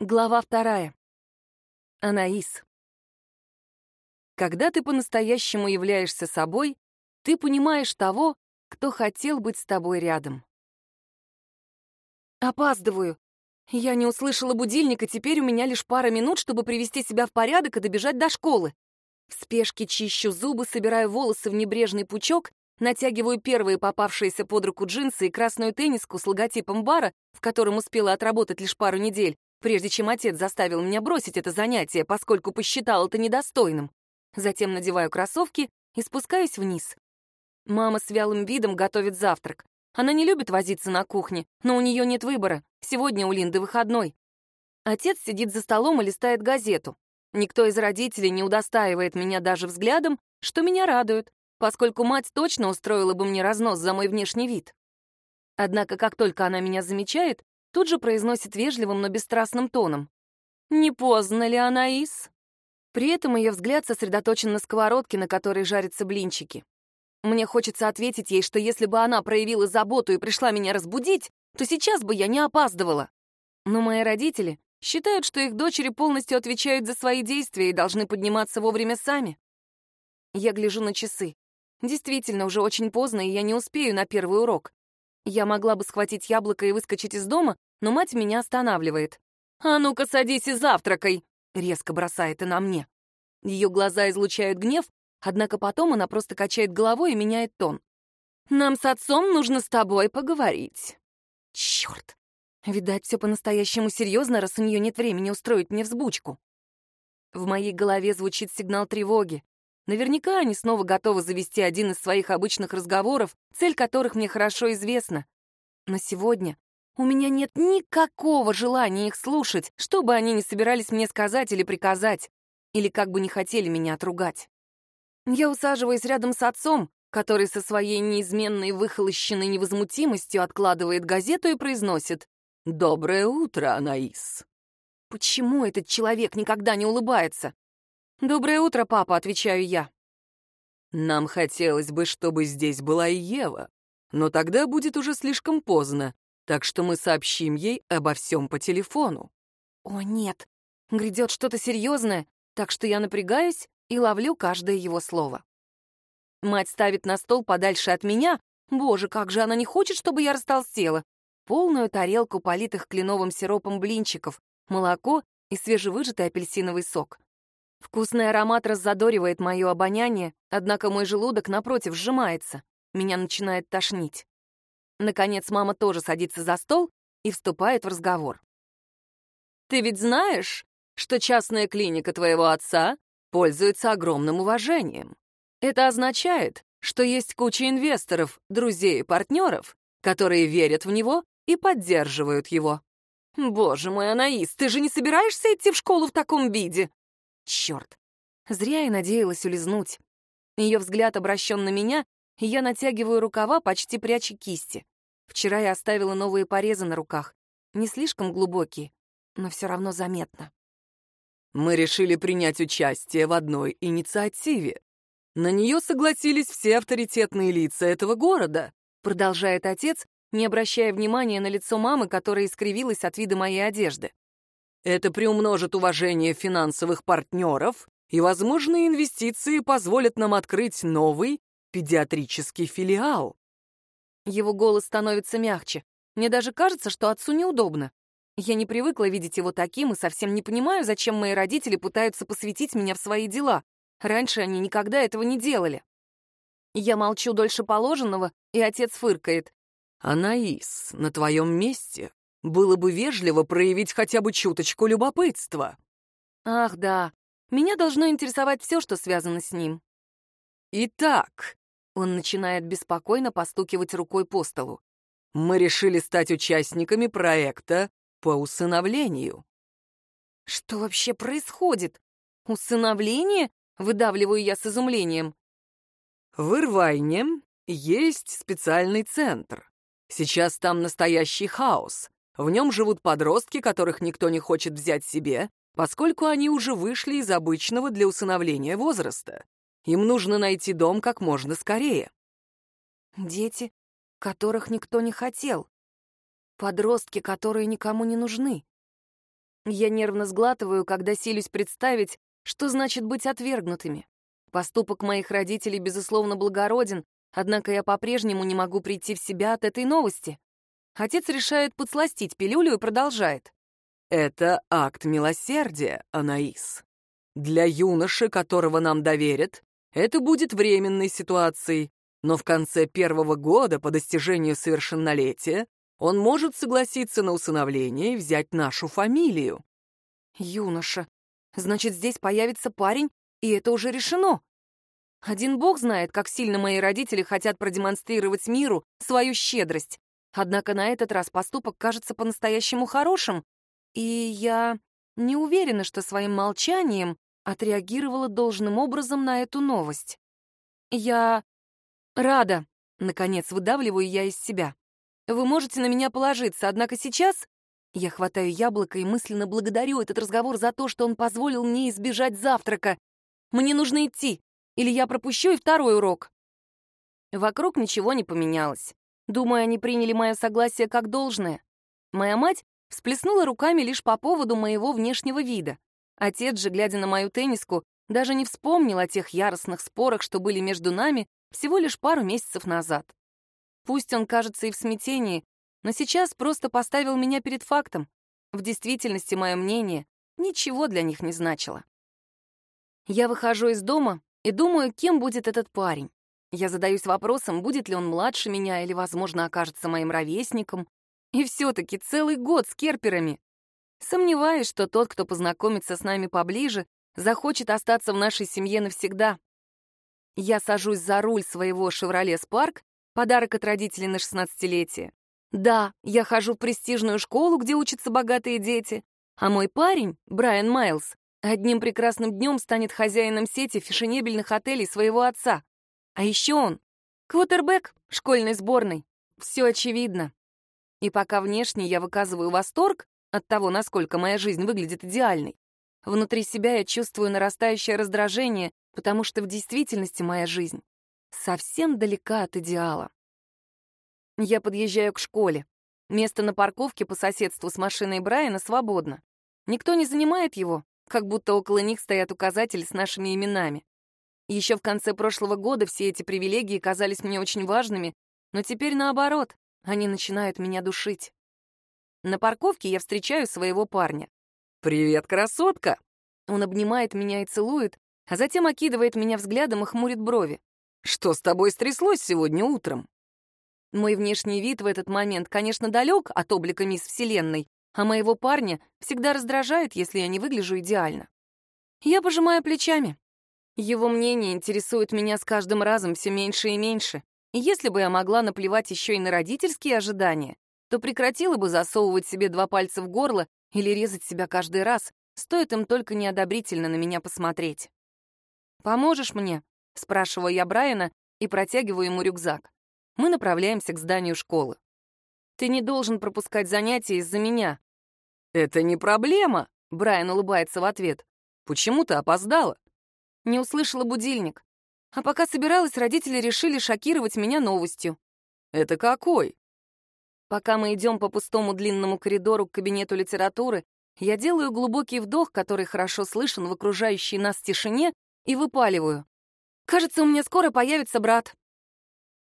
Глава вторая. Анаис. Когда ты по-настоящему являешься собой, ты понимаешь того, кто хотел быть с тобой рядом. Опаздываю. Я не услышала будильника, теперь у меня лишь пара минут, чтобы привести себя в порядок и добежать до школы. В спешке чищу зубы, собираю волосы в небрежный пучок, натягиваю первые попавшиеся под руку джинсы и красную тенниску с логотипом бара, в котором успела отработать лишь пару недель, прежде чем отец заставил меня бросить это занятие, поскольку посчитал это недостойным. Затем надеваю кроссовки и спускаюсь вниз. Мама с вялым видом готовит завтрак. Она не любит возиться на кухне, но у нее нет выбора. Сегодня у Линды выходной. Отец сидит за столом и листает газету. Никто из родителей не удостаивает меня даже взглядом, что меня радует, поскольку мать точно устроила бы мне разнос за мой внешний вид. Однако, как только она меня замечает, тут же произносит вежливым, но бесстрастным тоном. «Не поздно ли, Анаис?» При этом ее взгляд сосредоточен на сковородке, на которой жарятся блинчики. Мне хочется ответить ей, что если бы она проявила заботу и пришла меня разбудить, то сейчас бы я не опаздывала. Но мои родители считают, что их дочери полностью отвечают за свои действия и должны подниматься вовремя сами. Я гляжу на часы. Действительно, уже очень поздно, и я не успею на первый урок. Я могла бы схватить яблоко и выскочить из дома, но мать меня останавливает. «А ну-ка, садись и завтракай!» — резко бросает и на мне. Ее глаза излучают гнев, однако потом она просто качает головой и меняет тон. «Нам с отцом нужно с тобой поговорить». Черт! Видать, все по-настоящему серьезно, раз у нее нет времени устроить мне взбучку. В моей голове звучит сигнал тревоги. Наверняка они снова готовы завести один из своих обычных разговоров, цель которых мне хорошо известна. Но сегодня у меня нет никакого желания их слушать, что бы они ни собирались мне сказать или приказать, или как бы не хотели меня отругать. Я усаживаюсь рядом с отцом, который со своей неизменной выхолощенной невозмутимостью откладывает газету и произносит «Доброе утро, Анаис». Почему этот человек никогда не улыбается? «Доброе утро, папа», — отвечаю я. «Нам хотелось бы, чтобы здесь была и Ева, но тогда будет уже слишком поздно, так что мы сообщим ей обо всем по телефону». «О, нет, грядет что-то серьезное, так что я напрягаюсь и ловлю каждое его слово». Мать ставит на стол подальше от меня, боже, как же она не хочет, чтобы я растолстела, полную тарелку политых кленовым сиропом блинчиков, молоко и свежевыжатый апельсиновый сок. Вкусный аромат раззадоривает мое обоняние, однако мой желудок, напротив, сжимается. Меня начинает тошнить. Наконец, мама тоже садится за стол и вступает в разговор. «Ты ведь знаешь, что частная клиника твоего отца пользуется огромным уважением? Это означает, что есть куча инвесторов, друзей и партнеров, которые верят в него и поддерживают его. Боже мой, Анаис, ты же не собираешься идти в школу в таком виде? Черт! Зря я надеялась улизнуть. Ее взгляд обращен на меня, и я натягиваю рукава, почти пряча кисти. Вчера я оставила новые порезы на руках. Не слишком глубокие, но все равно заметно. Мы решили принять участие в одной инициативе. На нее согласились все авторитетные лица этого города, продолжает отец, не обращая внимания на лицо мамы, которая искривилась от вида моей одежды. Это приумножит уважение финансовых партнеров, и возможные инвестиции позволят нам открыть новый педиатрический филиал. Его голос становится мягче. Мне даже кажется, что отцу неудобно. Я не привыкла видеть его таким и совсем не понимаю, зачем мои родители пытаются посвятить меня в свои дела. Раньше они никогда этого не делали. Я молчу дольше положенного, и отец фыркает. «Анаис, на твоем месте было бы вежливо проявить хотя бы чуточку любопытства. Ах, да. Меня должно интересовать все, что связано с ним. Итак, он начинает беспокойно постукивать рукой по столу. Мы решили стать участниками проекта по усыновлению. Что вообще происходит? Усыновление? Выдавливаю я с изумлением. В Ирвайне есть специальный центр. Сейчас там настоящий хаос. В нем живут подростки, которых никто не хочет взять себе, поскольку они уже вышли из обычного для усыновления возраста. Им нужно найти дом как можно скорее. Дети, которых никто не хотел. Подростки, которые никому не нужны. Я нервно сглатываю, когда силюсь представить, что значит быть отвергнутыми. Поступок моих родителей, безусловно, благороден, однако я по-прежнему не могу прийти в себя от этой новости. Отец решает подсластить пилюлю и продолжает. «Это акт милосердия, Анаис. Для юноши, которого нам доверят, это будет временной ситуацией, но в конце первого года по достижению совершеннолетия он может согласиться на усыновление и взять нашу фамилию. Юноша. Значит, здесь появится парень, и это уже решено. Один бог знает, как сильно мои родители хотят продемонстрировать миру свою щедрость. Однако на этот раз поступок кажется по-настоящему хорошим, и я не уверена, что своим молчанием отреагировала должным образом на эту новость. Я рада, наконец выдавливаю я из себя. Вы можете на меня положиться, однако сейчас я хватаю яблоко и мысленно благодарю этот разговор за то, что он позволил мне избежать завтрака. Мне нужно идти, или я пропущу и второй урок. Вокруг ничего не поменялось. Думаю, они приняли мое согласие как должное. Моя мать всплеснула руками лишь по поводу моего внешнего вида. Отец же, глядя на мою тенниску, даже не вспомнил о тех яростных спорах, что были между нами всего лишь пару месяцев назад. Пусть он кажется и в смятении, но сейчас просто поставил меня перед фактом. В действительности мое мнение ничего для них не значило. Я выхожу из дома и думаю, кем будет этот парень. Я задаюсь вопросом, будет ли он младше меня или, возможно, окажется моим ровесником. И все-таки целый год с керперами. Сомневаюсь, что тот, кто познакомится с нами поближе, захочет остаться в нашей семье навсегда. Я сажусь за руль своего «Шевроле Спарк» Подарок от родителей на шестнадцатилетие. Да, я хожу в престижную школу, где учатся богатые дети, а мой парень, Брайан Майлз, одним прекрасным днем станет хозяином сети фешенебельных отелей своего отца. А еще он — квотербек школьной сборной. Все очевидно. И пока внешне я выказываю восторг от того, насколько моя жизнь выглядит идеальной, внутри себя я чувствую нарастающее раздражение, потому что в действительности моя жизнь совсем далека от идеала. Я подъезжаю к школе. Место на парковке по соседству с машиной Брайана свободно. Никто не занимает его, как будто около них стоят указатели с нашими именами. Еще в конце прошлого года все эти привилегии казались мне очень важными, но теперь наоборот, они начинают меня душить. На парковке я встречаю своего парня. «Привет, красотка!» Он обнимает меня и целует, а затем окидывает меня взглядом и хмурит брови. Что с тобой стряслось сегодня утром?» Мой внешний вид в этот момент, конечно, далек от облика мисс Вселенной, а моего парня всегда раздражает, если я не выгляжу идеально. Я пожимаю плечами. Его мнение интересует меня с каждым разом все меньше и меньше. И если бы я могла наплевать еще и на родительские ожидания, то прекратила бы засовывать себе два пальца в горло или резать себя каждый раз, стоит им только неодобрительно на меня посмотреть. «Поможешь мне?» Спрашиваю я Брайана и протягиваю ему рюкзак. Мы направляемся к зданию школы. «Ты не должен пропускать занятия из-за меня». «Это не проблема», — Брайан улыбается в ответ. «Почему ты опоздала?» Не услышала будильник. А пока собиралась, родители решили шокировать меня новостью. «Это какой?» Пока мы идем по пустому длинному коридору к кабинету литературы, я делаю глубокий вдох, который хорошо слышен в окружающей нас тишине, и выпаливаю. Кажется, у меня скоро появится брат.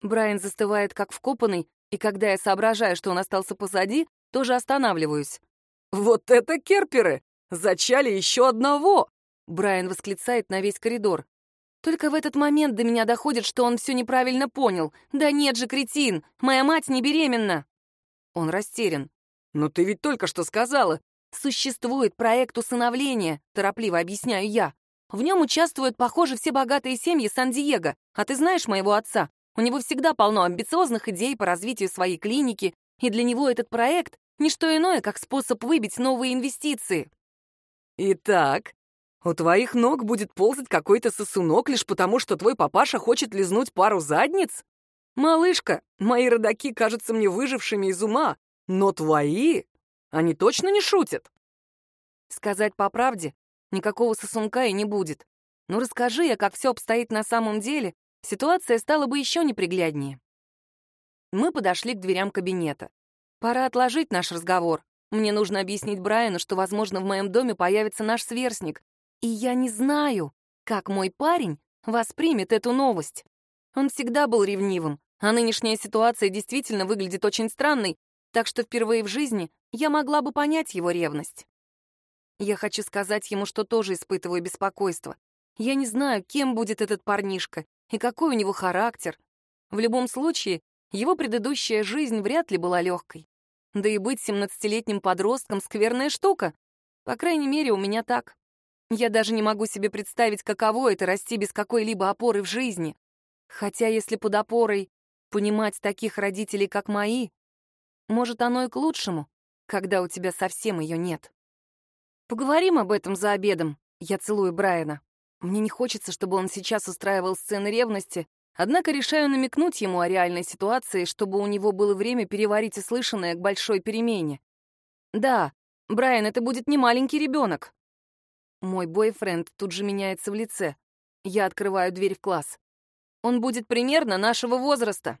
Брайан застывает как вкопанный, и когда я соображаю, что он остался позади, тоже останавливаюсь. «Вот это керперы! Зачали еще одного!» Брайан восклицает на весь коридор. Только в этот момент до меня доходит, что он все неправильно понял. «Да нет же, кретин! Моя мать не беременна!» Он растерян. «Но ты ведь только что сказала!» «Существует проект усыновления», — торопливо объясняю я. В нем участвуют, похоже, все богатые семьи Сан-Диего. А ты знаешь моего отца? У него всегда полно амбициозных идей по развитию своей клиники, и для него этот проект — не что иное, как способ выбить новые инвестиции. Итак, у твоих ног будет ползать какой-то сосунок лишь потому, что твой папаша хочет лизнуть пару задниц? Малышка, мои родаки кажутся мне выжившими из ума, но твои, они точно не шутят. Сказать по правде, Никакого сосунка и не будет. Ну расскажи я, как все обстоит на самом деле, ситуация стала бы еще непригляднее. Мы подошли к дверям кабинета. Пора отложить наш разговор. Мне нужно объяснить Брайану, что, возможно, в моем доме появится наш сверстник. И я не знаю, как мой парень воспримет эту новость. Он всегда был ревнивым, а нынешняя ситуация действительно выглядит очень странной, так что впервые в жизни я могла бы понять его ревность. Я хочу сказать ему, что тоже испытываю беспокойство. Я не знаю, кем будет этот парнишка и какой у него характер. В любом случае, его предыдущая жизнь вряд ли была легкой. Да и быть семнадцатилетним подростком — скверная штука. По крайней мере, у меня так. Я даже не могу себе представить, каково это — расти без какой-либо опоры в жизни. Хотя если под опорой понимать таких родителей, как мои, может, оно и к лучшему, когда у тебя совсем ее нет. Поговорим об этом за обедом. Я целую Брайана. Мне не хочется, чтобы он сейчас устраивал сцены ревности, однако решаю намекнуть ему о реальной ситуации, чтобы у него было время переварить услышанное к большой перемене. Да, Брайан, это будет не маленький ребенок. Мой бойфренд тут же меняется в лице. Я открываю дверь в класс. Он будет примерно нашего возраста.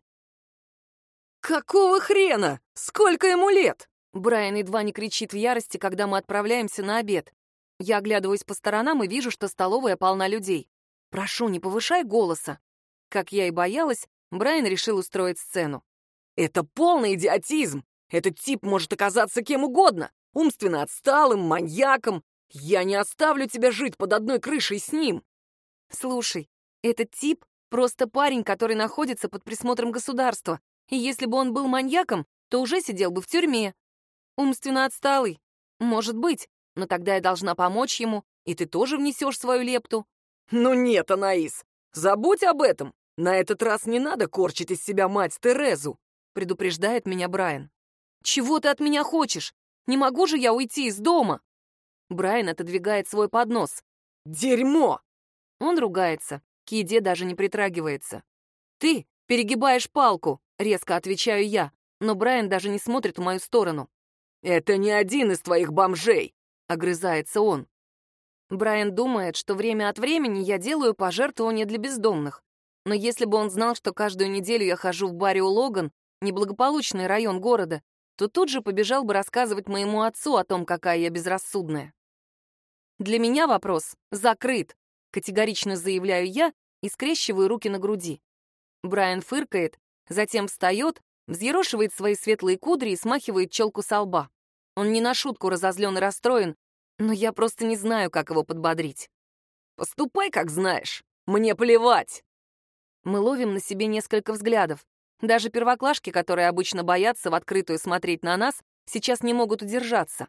«Какого хрена? Сколько ему лет?» Брайан едва не кричит в ярости, когда мы отправляемся на обед. Я оглядываюсь по сторонам и вижу, что столовая полна людей. Прошу, не повышай голоса. Как я и боялась, Брайан решил устроить сцену. «Это полный идиотизм! Этот тип может оказаться кем угодно, умственно отсталым, маньяком. Я не оставлю тебя жить под одной крышей с ним!» «Слушай, этот тип — просто парень, который находится под присмотром государства, и если бы он был маньяком, то уже сидел бы в тюрьме. Умственно отсталый. Может быть, но тогда я должна помочь ему, и ты тоже внесешь свою лепту. Ну нет, Анаис, забудь об этом. На этот раз не надо корчить из себя мать Терезу, предупреждает меня Брайан. Чего ты от меня хочешь? Не могу же я уйти из дома. Брайан отодвигает свой поднос. Дерьмо! Он ругается, к еде даже не притрагивается. Ты перегибаешь палку, резко отвечаю я, но Брайан даже не смотрит в мою сторону. «Это не один из твоих бомжей!» — огрызается он. Брайан думает, что время от времени я делаю пожертвования для бездомных. Но если бы он знал, что каждую неделю я хожу в баре у Логан, неблагополучный район города, то тут же побежал бы рассказывать моему отцу о том, какая я безрассудная. Для меня вопрос закрыт, категорично заявляю я и скрещиваю руки на груди. Брайан фыркает, затем встает взъерошивает свои светлые кудри и смахивает челку со лба. Он не на шутку разозлен и расстроен, но я просто не знаю, как его подбодрить. «Поступай, как знаешь. Мне плевать!» Мы ловим на себе несколько взглядов. Даже первоклашки, которые обычно боятся в открытую смотреть на нас, сейчас не могут удержаться.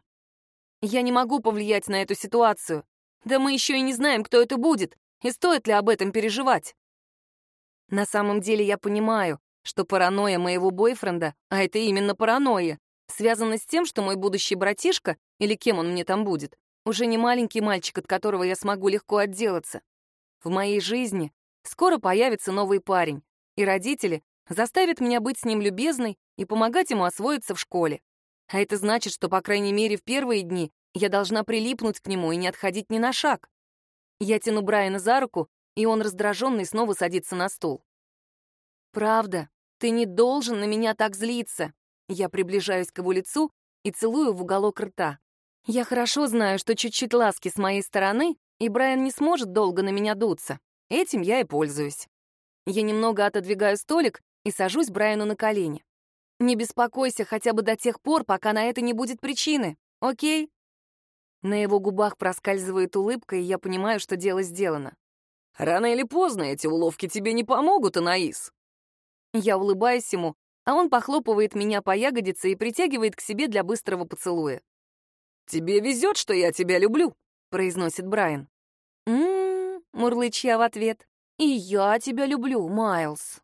Я не могу повлиять на эту ситуацию. Да мы еще и не знаем, кто это будет, и стоит ли об этом переживать. На самом деле я понимаю, что паранойя моего бойфренда, а это именно паранойя, связана с тем, что мой будущий братишка, или кем он мне там будет, уже не маленький мальчик, от которого я смогу легко отделаться. В моей жизни скоро появится новый парень, и родители заставят меня быть с ним любезной и помогать ему освоиться в школе. А это значит, что, по крайней мере, в первые дни я должна прилипнуть к нему и не отходить ни на шаг. Я тяну Брайана за руку, и он раздраженный снова садится на стул. «Правда, ты не должен на меня так злиться!» Я приближаюсь к его лицу и целую в уголок рта. Я хорошо знаю, что чуть-чуть ласки с моей стороны, и Брайан не сможет долго на меня дуться. Этим я и пользуюсь. Я немного отодвигаю столик и сажусь Брайану на колени. Не беспокойся хотя бы до тех пор, пока на это не будет причины, окей? На его губах проскальзывает улыбка, и я понимаю, что дело сделано. «Рано или поздно эти уловки тебе не помогут, Анаис», я улыбаюсь ему, а он похлопывает меня по ягодице и притягивает к себе для быстрого поцелуя. «Тебе везет, что я тебя люблю», — произносит Брайан. «М-м-м», мурлычь я в ответ. «И я тебя люблю, Майлз».